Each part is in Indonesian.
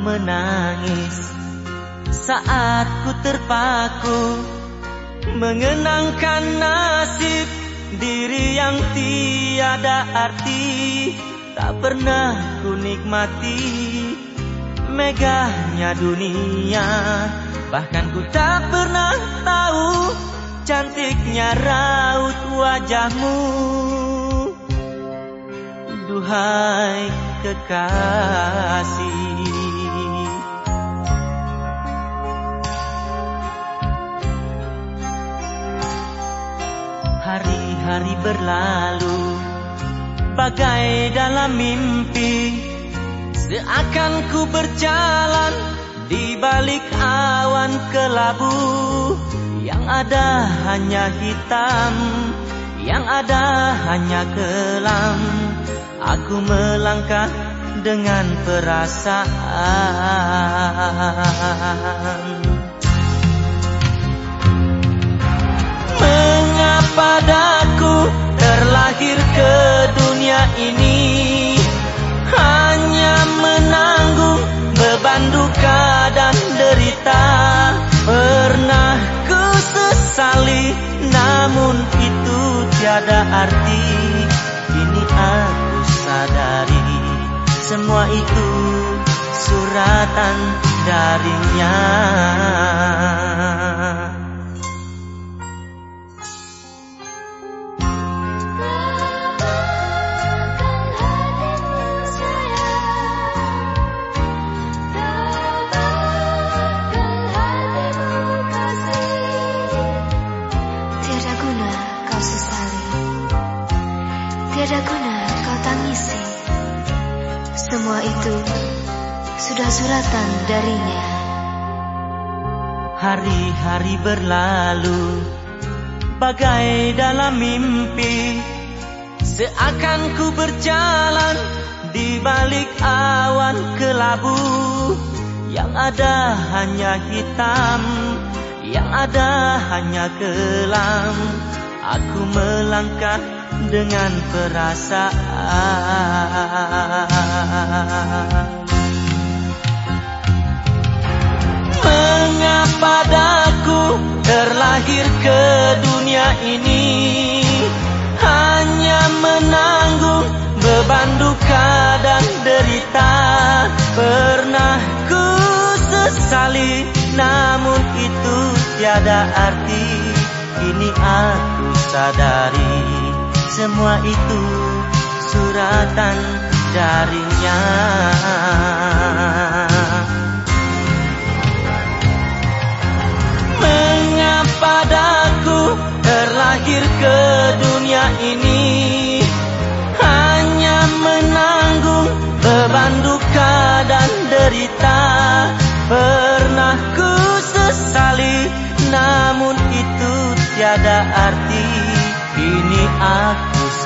menangis. Saat ku terpaku mengenangkan nasib diri yang tiada arti. Tak pernah ku nikmati megahnya dunia. Bahkan ku tak pernah tahu cantiknya raut wajahmu. Duhai kekasih berlalu. Bagai dalam mimpi Seakan ku berjalan Di balik awan kelabu. Yang ada hanya hitam Yang ada hanya kelam. Aku melangkah dengan perasaan duka dan derita. Pernah ku sesali namun itu tiada arti. Kini aku sadari semua itu suratan darinya Tiada guna kau tangisi Semua itu sudah suratan darinya. Hari-hari berlalu Bagai dalam mimpi. Seakan ku berjalan Di balik awan kelabu. Yang ada hanya hitam Yang ada hanya kelam. Aku melangkah dengan perasaan. Mengapa daku terlahir ke dunia ini? Hanya menanggung beban duka dan derita. Pernah ku sesali namun itu tiada arti. Kini aku sadari semua itu suratan darinya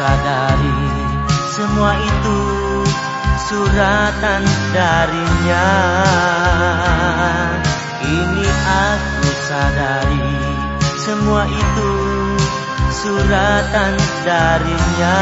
sadari semua itu suratan darinya. Kini aku sadari semua itu suratan darinya